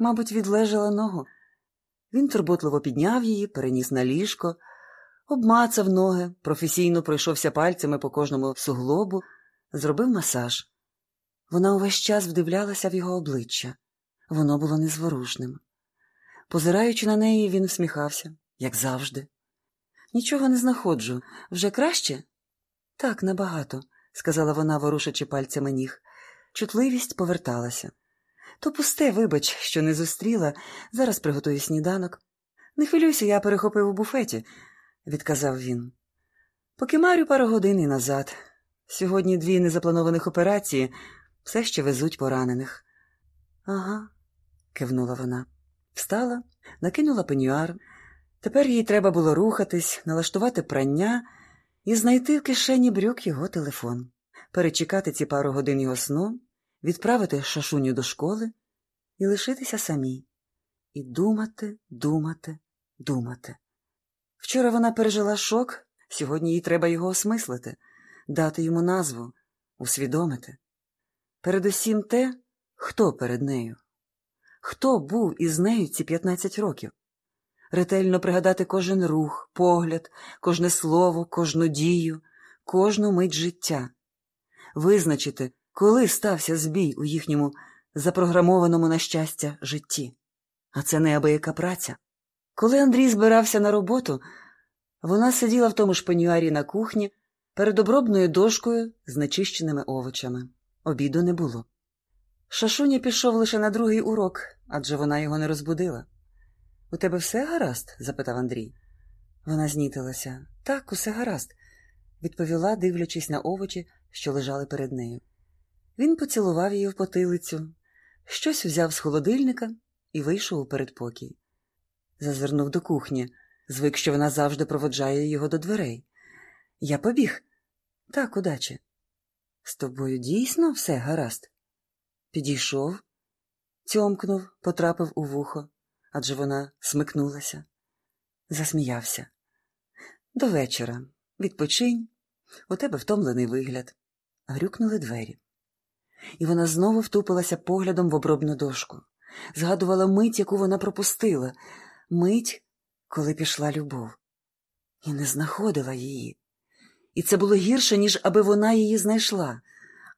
мабуть, відлежала ногу. Він турботливо підняв її, переніс на ліжко, обмацав ноги, професійно пройшовся пальцями по кожному суглобу, зробив масаж. Вона увесь час вдивлялася в його обличчя. Воно було незворушним. Позираючи на неї, він всміхався, як завжди. Нічого не знаходжу. Вже краще? Так, набагато, сказала вона, ворушачи пальцями ніг. Чутливість поверталася. То пусте, вибач, що не зустріла, зараз приготую сніданок. Не хвилюйся, я перехопив у буфеті, відказав він. Покимарю пару годин і назад. Сьогодні дві незапланованих операції все ще везуть поранених. Ага, кивнула вона. Встала, накинула пенюар. Тепер їй треба було рухатись, налаштувати прання і знайти в кишені брюк його телефон, перечекати ці пару годин його сну, відправити шашуню до школи і лишитися самій. І думати, думати, думати. Вчора вона пережила шок, сьогодні їй треба його осмислити, дати йому назву, усвідомити. Передусім те, хто перед нею, хто був із нею ці 15 років, ретельно пригадати кожен рух, погляд, кожне слово, кожну дію, кожну мить життя, визначити, коли стався збій у їхньому запрограмованому на щастя житті. А це неабияка праця. Коли Андрій збирався на роботу, вона сиділа в тому ж пенюарі на кухні перед обробною дошкою з нечищеними овочами. Обіду не було. Шашуня пішов лише на другий урок, адже вона його не розбудила. У тебе все гаразд? запитав Андрій. Вона знітилася. Так, усе гаразд, відповіла, дивлячись на овочі, що лежали перед нею. Він поцілував її в потилицю, щось взяв з холодильника і вийшов у передпокій. Зазирнув до кухні, звик, що вона завжди проводжає його до дверей. Я побіг. Так, удачі. З тобою дійсно все гаразд. Підійшов, цьомкнув, потрапив у вухо, адже вона смикнулася. Засміявся. До вечора. Відпочинь, у тебе втомлений вигляд. Грюкнули двері. І вона знову втупилася поглядом в обробну дошку. Згадувала мить, яку вона пропустила, мить, коли пішла любов, і не знаходила її. І це було гірше, ніж аби вона її знайшла,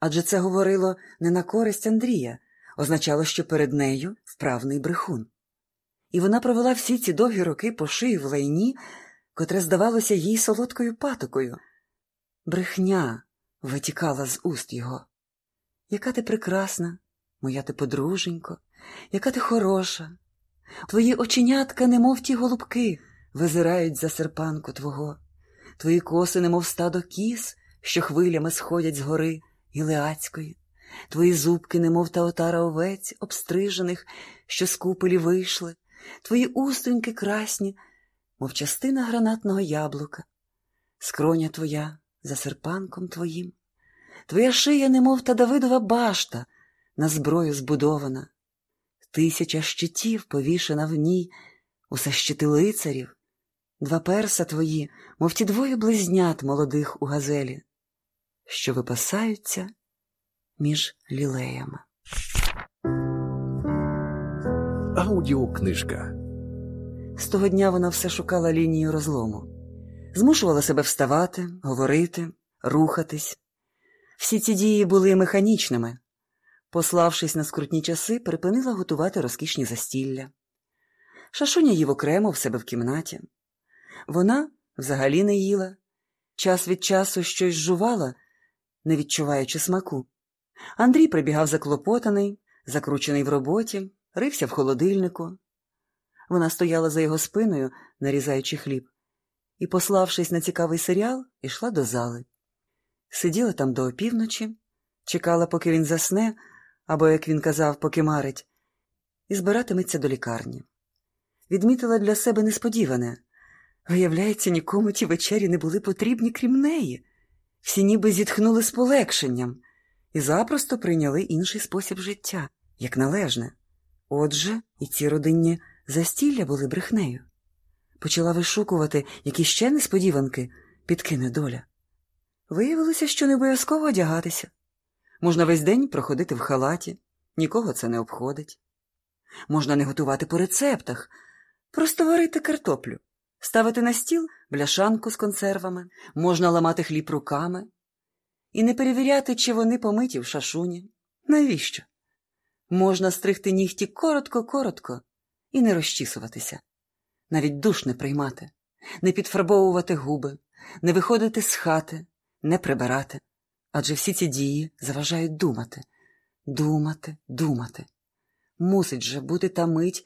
адже це говорило не на користь Андрія, означало, що перед нею вправний брехун. І вона провела всі ці довгі роки по шиї в лайні, котре здавалося їй солодкою патокою. Брехня витікала з уст його. Яка ти прекрасна, моя ти подруженько, яка ти хороша. Твої оченятка, немов ті голубки, визирають за серпанку твого, твої коси, немов стадо кіз, що хвилями сходять з гори Гілеацької, твої зубки, немов та отара овець, обстрижених, що з купелі вийшли, твої устоньки красні, мов частина гранатного яблука, скроня твоя за серпанком твоїм, твоя шия, немов та Давидова башта, на зброю збудована, тисяча щитів повішена в ній, усе щити лицарів, два перса твої, мов ті двоє близнят молодих у газелі, що випасаються між лілеями. Аудіокнижка. З того дня вона все шукала лінію розлому, змушувала себе вставати, говорити, рухатись. Всі ці дії були механічними. Пославшись на скрутні часи, припинила готувати розкішні застілля. Шашуня їв окремо в себе в кімнаті. Вона взагалі не їла, час від часу щось жувала, не відчуваючи смаку. Андрій прибігав заклопотаний, закручений в роботі, рився в холодильнику. Вона стояла за його спиною, нарізаючи хліб, і, пославшись на цікавий серіал, ішла до зали. Сиділа там до опівночі, чекала, поки він засне, або, як він казав, поки марить, і збиратиметься до лікарні. Відмітила для себе несподіване виявляється, нікому ті вечері не були потрібні, крім неї. Всі ніби зітхнули з полегшенням і запросто прийняли інший спосіб життя, як належне. Отже, і ці родинні застілля були брехнею. Почала вишукувати, які ще несподіванки підкине доля. Виявилося, що не обов'язково одягатися. Можна весь день проходити в халаті, нікого це не обходить. Можна не готувати по рецептах, просто варити картоплю, ставити на стіл бляшанку з консервами, можна ламати хліб руками і не перевіряти, чи вони помиті в шашуні. Навіщо? Можна стригти нігті коротко-коротко і не розчісуватися, навіть душ не приймати, не підфарбовувати губи, не виходити з хати, не прибирати. Адже всі ці дії заважають думати, думати, думати. Мусить же бути та мить,